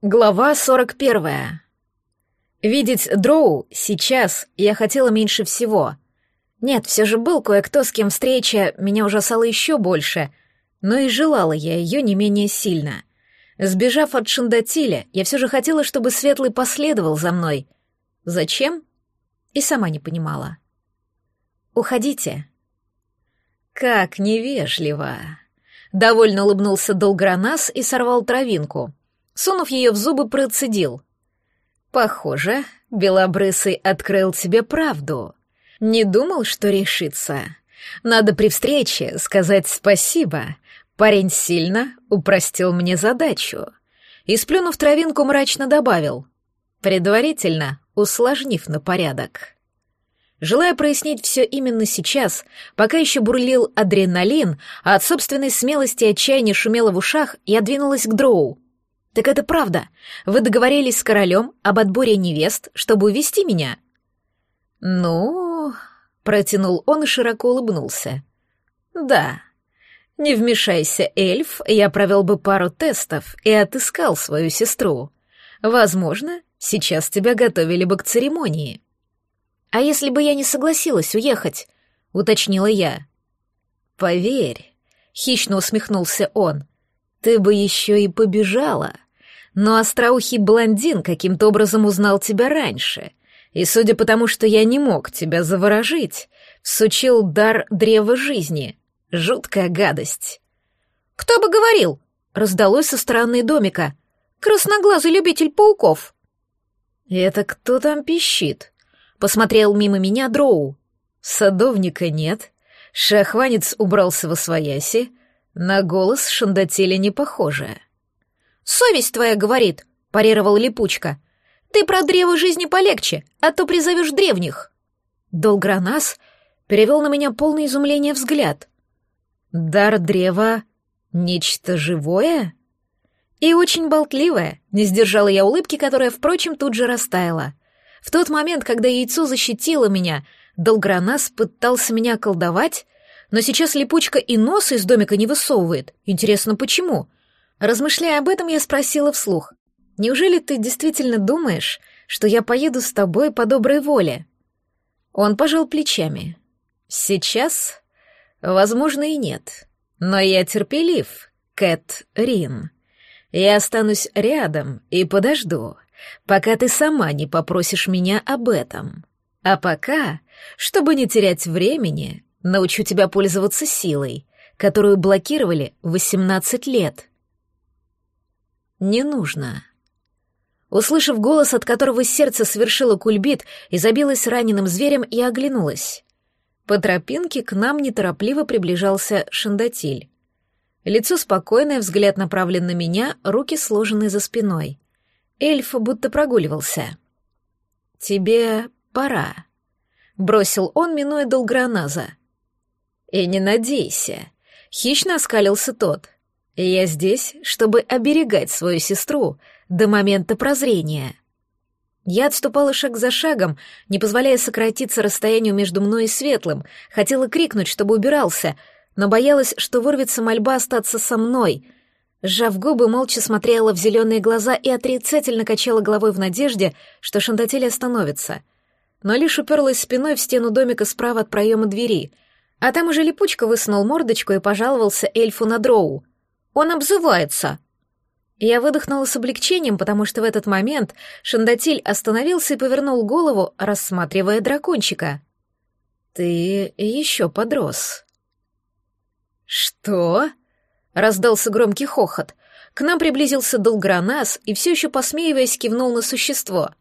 Глава 41. Видеть Дроу сейчас я хотела меньше всего. Нет, все же был кое-кто, с кем встреча меня ужасала еще больше, но и желала я ее не менее сильно. Сбежав от Шандатиля, я все же хотела, чтобы Светлый последовал за мной. Зачем? И сама не понимала. «Уходите». «Как невежливо!» Довольно улыбнулся Долгранас и сорвал травинку — Сунув ее в зубы, процедил. «Похоже, Белобрысый открыл тебе правду. Не думал, что решится. Надо при встрече сказать спасибо. Парень сильно упростил мне задачу». И, сплюнув травинку, мрачно добавил, предварительно усложнив на порядок. Желая прояснить все именно сейчас, пока еще бурлил адреналин, а от собственной смелости и отчаяния шумело в ушах, я двинулась к Дроу. «Так это правда. Вы договорились с королем об отборе невест, чтобы увести меня?» «Ну...» — протянул он и широко улыбнулся. «Да. Не вмешайся, эльф, я провел бы пару тестов и отыскал свою сестру. Возможно, сейчас тебя готовили бы к церемонии». «А если бы я не согласилась уехать?» — уточнила я. «Поверь», — хищно усмехнулся он, — «ты бы еще и побежала» но остроухий блондин каким-то образом узнал тебя раньше, и, судя по тому, что я не мог тебя заворожить, всучил дар древа жизни. Жуткая гадость. «Кто бы говорил?» — раздалось со стороны домика. «Красноглазый любитель пауков». «Это кто там пищит?» — посмотрел мимо меня Дроу. Садовника нет, шахванец убрался во свояси, на голос шандателя не похоже. «Совесть твоя говорит», — парировал Липучка. «Ты про древо жизни полегче, а то призовешь древних». Долгранас перевел на меня полное изумление взгляд. «Дар древа — нечто живое?» И очень болтливое, не сдержала я улыбки, которая, впрочем, тут же растаяла. В тот момент, когда яйцо защитило меня, Долгранас пытался меня колдовать, но сейчас липучка и нос из домика не высовывает. Интересно, почему? Размышляя об этом, я спросила вслух. «Неужели ты действительно думаешь, что я поеду с тобой по доброй воле?» Он пожал плечами. «Сейчас, возможно, и нет. Но я терпелив, Кэт Рин. Я останусь рядом и подожду, пока ты сама не попросишь меня об этом. А пока, чтобы не терять времени, научу тебя пользоваться силой, которую блокировали 18 лет. «Не нужно». Услышав голос, от которого сердце совершило кульбит и забилось раненым зверем, я оглянулась. По тропинке к нам неторопливо приближался Шандатиль. Лицо спокойное, взгляд направлен на меня, руки сложены за спиной. Эльф будто прогуливался. «Тебе пора», — бросил он, минуя Долграназа. «И не надейся», — хищно оскалился тот. Я здесь, чтобы оберегать свою сестру до момента прозрения. Я отступала шаг за шагом, не позволяя сократиться расстоянию между мной и Светлым, хотела крикнуть, чтобы убирался, но боялась, что вырвется мольба остаться со мной. Сжав губы, молча смотрела в зеленые глаза и отрицательно качала головой в надежде, что Шандатель остановится. Но лишь уперлась спиной в стену домика справа от проема двери, а там уже липучка высунул мордочку и пожаловался эльфу на дроу. Он обзывается!» Я выдохнула с облегчением, потому что в этот момент Шандатиль остановился и повернул голову, рассматривая дракончика. «Ты еще подрос». «Что?» — раздался громкий хохот. К нам приблизился Долгранас и все еще посмеиваясь кивнул на существо.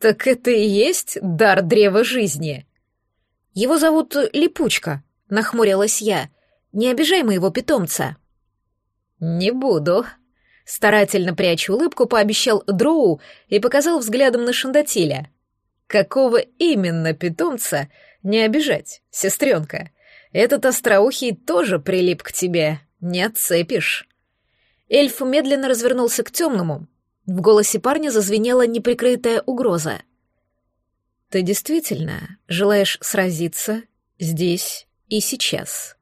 «Так это и есть дар древа жизни?» «Его зовут Липучка», — нахмурилась я. «Не обижай моего питомца». «Не буду», — старательно пряча улыбку, пообещал Дроу и показал взглядом на Шандатиля. «Какого именно питомца не обижать, сестренка? Этот остроухий тоже прилип к тебе, не отцепишь». Эльф медленно развернулся к темному. В голосе парня зазвенела неприкрытая угроза. «Ты действительно желаешь сразиться здесь и сейчас?»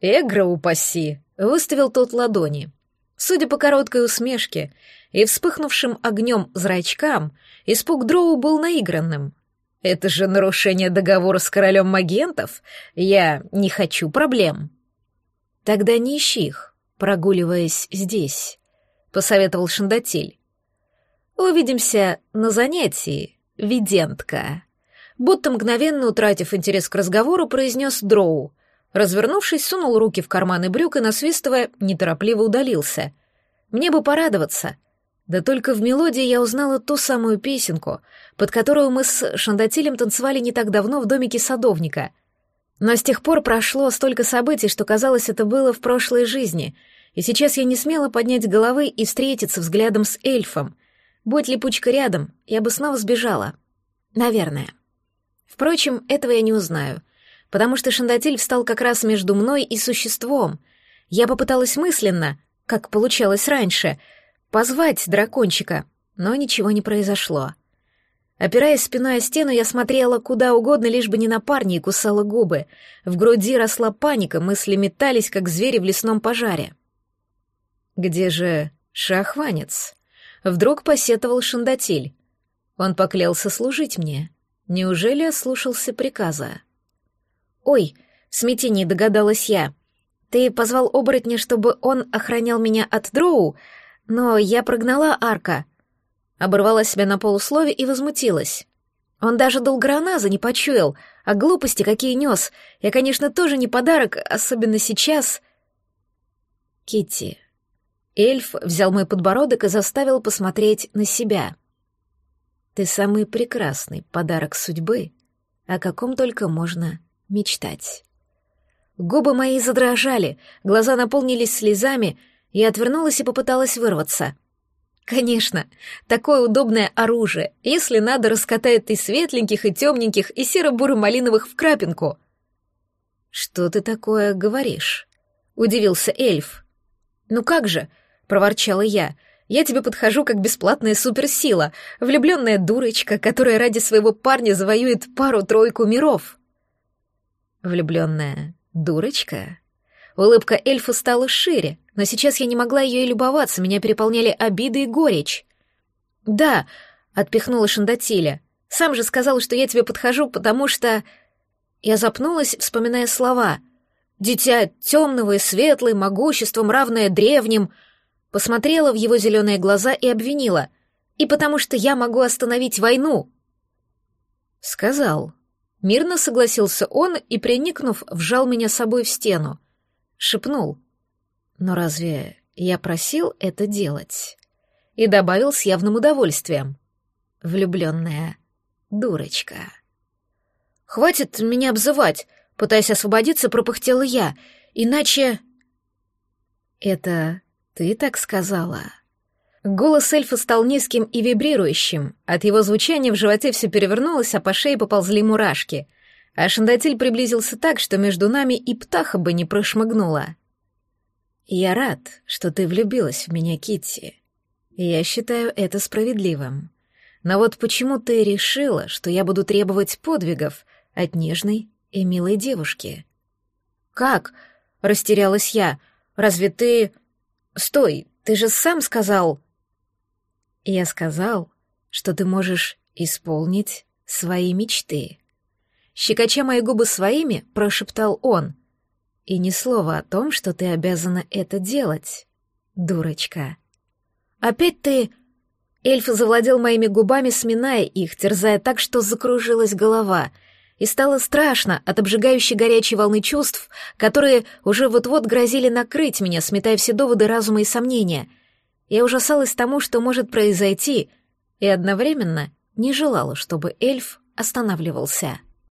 «Эгра упаси!» Выставил тот ладони. Судя по короткой усмешке и вспыхнувшим огнем зрачкам, испуг Дроу был наигранным. Это же нарушение договора с королем магентов. Я не хочу проблем. Тогда не ищи их, прогуливаясь здесь, посоветовал Шандатиль. Увидимся на занятии, видентка. Будто мгновенно утратив интерес к разговору, произнес Дроу. Развернувшись, сунул руки в карманы брюк и, насвистывая, неторопливо удалился. Мне бы порадоваться, да только в мелодии я узнала ту самую песенку, под которую мы с Шандатилем танцевали не так давно в домике садовника. Но с тех пор прошло столько событий, что казалось, это было в прошлой жизни, и сейчас я не смела поднять головы и встретиться взглядом с эльфом. Будь липучка рядом, я бы снова сбежала. Наверное. Впрочем, этого я не узнаю, потому что Шандатиль встал как раз между мной и существом. Я попыталась мысленно, как получалось раньше — позвать дракончика, но ничего не произошло. Опираясь спиной о стену, я смотрела куда угодно, лишь бы не на парня и кусала губы. В груди росла паника, мысли метались, как звери в лесном пожаре. «Где же шахванец?» Вдруг посетовал Шандатиль. Он поклялся служить мне. Неужели ослушался приказа? «Ой!» — в смятении догадалась я. «Ты позвал оборотня, чтобы он охранял меня от дроу, но я прогнала Арка. Оборвала себя на полуслове и возмутилась. Он даже долгораназа не почуял, а глупости какие нес. Я, конечно, тоже не подарок, особенно сейчас. Китти. Эльф взял мой подбородок и заставил посмотреть на себя. Ты самый прекрасный подарок судьбы, о каком только можно мечтать. Губы мои задрожали, глаза наполнились слезами — я отвернулась и попыталась вырваться. Конечно, такое удобное оружие, если надо, раскатает и светленьких, и темненьких, и серо-буро-малиновых в крапинку. «Что ты такое говоришь?» — удивился эльф. «Ну как же?» — проворчала я. «Я тебе подхожу как бесплатная суперсила, влюбленная дурочка, которая ради своего парня завоюет пару-тройку миров». «Влюбленная дурочка?» Улыбка эльфа стала шире, но сейчас я не могла ее и любоваться, меня переполняли обиды и горечь. «Да», — отпихнула Шандатиля, — «сам же сказал, что я тебе подхожу, потому что...» Я запнулась, вспоминая слова. «Дитя темного и светлый, могуществом, равное древним...» Посмотрела в его зеленые глаза и обвинила. «И потому что я могу остановить войну!» «Сказал». Мирно согласился он и, приникнув, вжал меня с собой в стену шепнул. «Но разве я просил это делать?» И добавил с явным удовольствием. «Влюбленная дурочка». «Хватит меня обзывать!» Пытаясь освободиться, пропыхтела я. «Иначе...» «Это ты так сказала?» Голос эльфа стал низким и вибрирующим. От его звучания в животе все перевернулось, а по шее поползли мурашки — а Шандатиль приблизился так, что между нами и птаха бы не прошмыгнула. «Я рад, что ты влюбилась в меня, Китти. Я считаю это справедливым. Но вот почему ты решила, что я буду требовать подвигов от нежной и милой девушки?» «Как?» — растерялась я. «Разве ты...» «Стой, ты же сам сказал...» «Я сказал, что ты можешь исполнить свои мечты». Щекоча мои губы своими, прошептал он. И ни слова о том, что ты обязана это делать, дурочка. Опять ты... Эльф завладел моими губами, сминая их, терзая так, что закружилась голова, и стало страшно от обжигающей горячей волны чувств, которые уже вот-вот грозили накрыть меня, сметая все доводы разума и сомнения. Я ужасалась тому, что может произойти, и одновременно не желала, чтобы эльф останавливался.